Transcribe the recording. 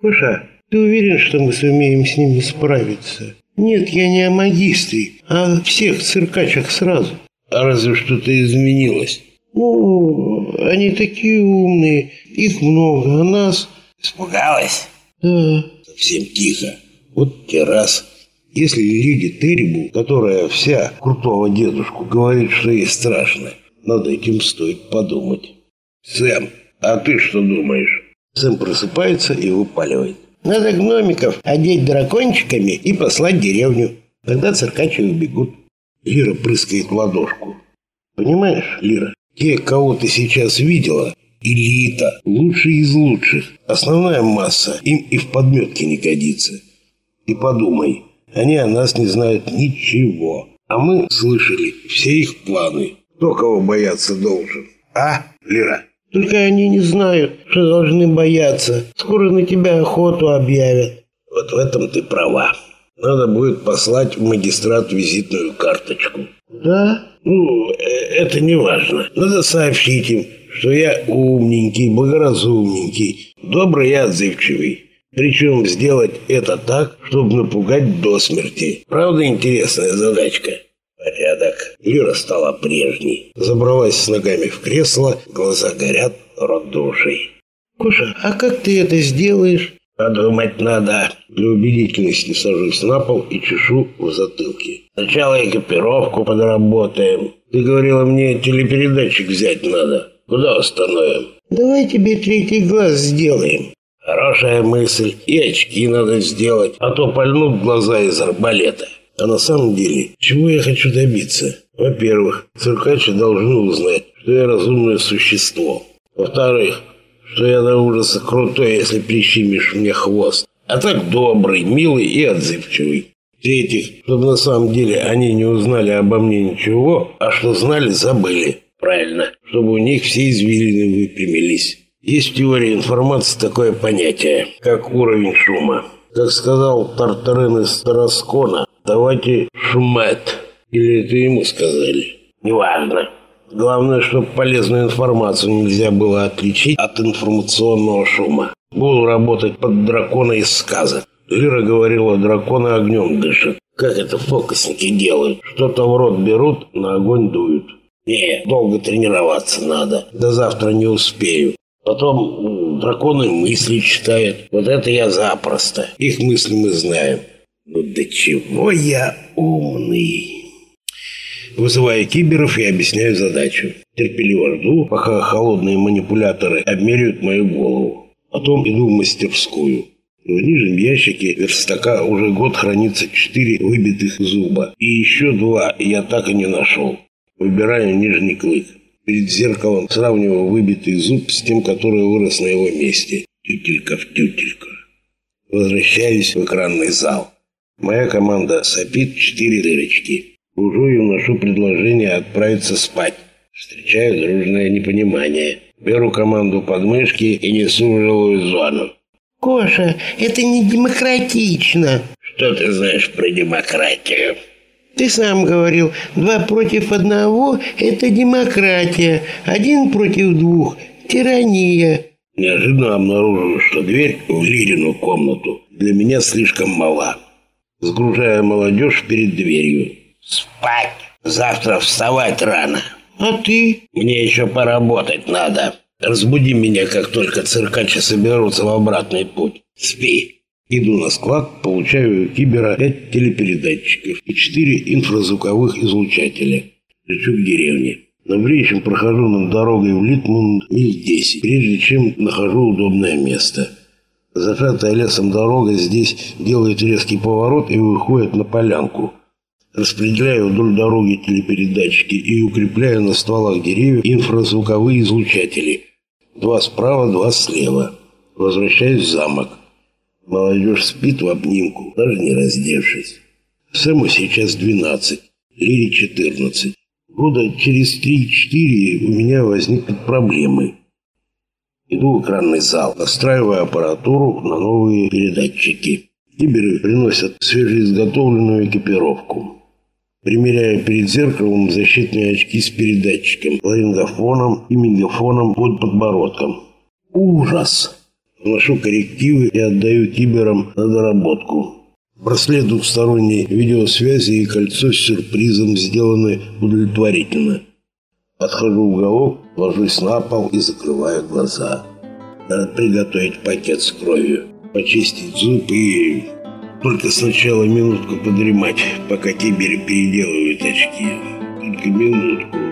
Коша, ты уверен, что мы сумеем с ними справиться? Нет, я не о магистре, а о всех циркачах сразу. А разве что-то изменилось? Ну, они такие умные, их много, а нас... Испугалась? Да. Совсем тихо. Вот те раз. Если леди Террибу, которая вся крутого дедушку, говорит, что ей страшно, над этим стоит подумать. Сэм, а ты что думаешь? Сэм просыпается и выпаливает. Надо гномиков одеть дракончиками и послать деревню. Тогда циркачи убегут. Лира прыскает в ладошку. Понимаешь, Лира, те, кого ты сейчас видела, элита, лучшие из лучших. Основная масса им и в подметке не годится. И подумай, они о нас не знают ничего. А мы слышали все их планы. Кто кого бояться должен? А, Лира? Только они не знают, что должны бояться. Скоро на тебя охоту объявят. Вот в этом ты права. Надо будет послать в магистрат визитную карточку. Да? Ну, э, это не важно. Надо сообщить им, что я умненький, благоразумненький, добрый и отзывчивый. Причем сделать это так, чтобы напугать до смерти. Правда интересная задачка? Порядок. Лира стала прежней. Забралась с ногами в кресло, глаза горят, рот душей. Коша, а как ты это сделаешь? Подумать надо. Для убедительности сажусь на пол и чешу в затылке. Сначала экипировку подработаем. Ты говорила, мне телепередатчик взять надо. Куда установим? Давай тебе третий глаз сделаем. Хорошая мысль. И очки надо сделать, а то пальнут глаза из арбалета. А на самом деле, чего я хочу добиться? Во-первых, циркачи должны узнать, что я разумное существо. Во-вторых, что я до ужаса крутой, если прищемишь мне хвост. А так добрый, милый и отзывчивый. В-третьих, чтобы на самом деле они не узнали обо мне ничего, а что знали, забыли. Правильно, чтобы у них все извилины выпрямились. Есть в теории информации такое понятие, как уровень шума. Как сказал Тартарен из Тараскона, давайте шумет. Или это ему сказали? Неважно. Главное, чтобы полезную информацию нельзя было отличить от информационного шума. Буду работать под дракона из сказок. Лира говорила, драконы огнем дышат. Как это фокусники делают? Что-то в рот берут, на огонь дуют. Не, долго тренироваться надо. До завтра не успею. Потом драконы мысли читают. Вот это я запросто. Их мысли мы знаем. Ну до чего я умный. Вызываю киберов и объясняю задачу. Терпеливо жду, пока холодные манипуляторы обмеряют мою голову. Потом иду в мастерскую. В нижнем ящике верстака уже год хранится четыре выбитых зуба. И еще два я так и не нашел. Выбираю нижний клык. Перед зеркалом сравниваю выбитый зуб с тем, который вырос на его месте. Тютелька в тютельку. Возвращаюсь в экранный зал. Моя команда сопит четыре дырочки. Уже и вношу предложение отправиться спать. Встречаю дружное непонимание. Беру команду под мышки и несу в жилую зону. Коша, это не демократично. Что ты знаешь про демократию? Ты сам говорил, два против одного – это демократия, один против двух – тирания. Неожиданно обнаружил, что дверь в Лирину комнату для меня слишком мала. Сгружая молодежь перед дверью. Спать! Завтра вставать рано. А ты? Мне еще поработать надо. Разбуди меня, как только циркачи соберутся в обратный путь. Спи. Иду на склад, получаю Кибера пять телепередатчиков и четыре инфразвуковых излучателя. Лечу к деревне. На бреющем прохожу над дорогой в Литмун миль 10, прежде чем нахожу удобное место. Зажатая лесом дорога здесь делает резкий поворот и выходит на полянку. Распределяю вдоль дороги телепередатчики и укрепляю на стволах деревьев инфразвуковые излучатели. Два справа, два слева. Возвращаюсь в замок. Молодежь спит в обнимку, даже не раздевшись. Сэму сейчас 12, Лире 14. Года через 3-4 у меня возникнут проблемы. Иду в экранный зал, настраиваю аппаратуру на новые передатчики. Киберы приносят свежеизготовленную экипировку. Примеряю перед зеркалом защитные очки с передатчиком, ларингофоном и мегафоном под подбородком. Ужас! вношу коррективы и отдаю киберам на доработку. Браслет двухсторонней видеосвязи и кольцо с сюрпризом сделаны удовлетворительно. Подхожу в уголок, ложусь на пол и закрываю глаза. Надо приготовить пакет с кровью, почистить зуб и... Только сначала минутку подремать, пока киберы переделывают очки. Только минутку.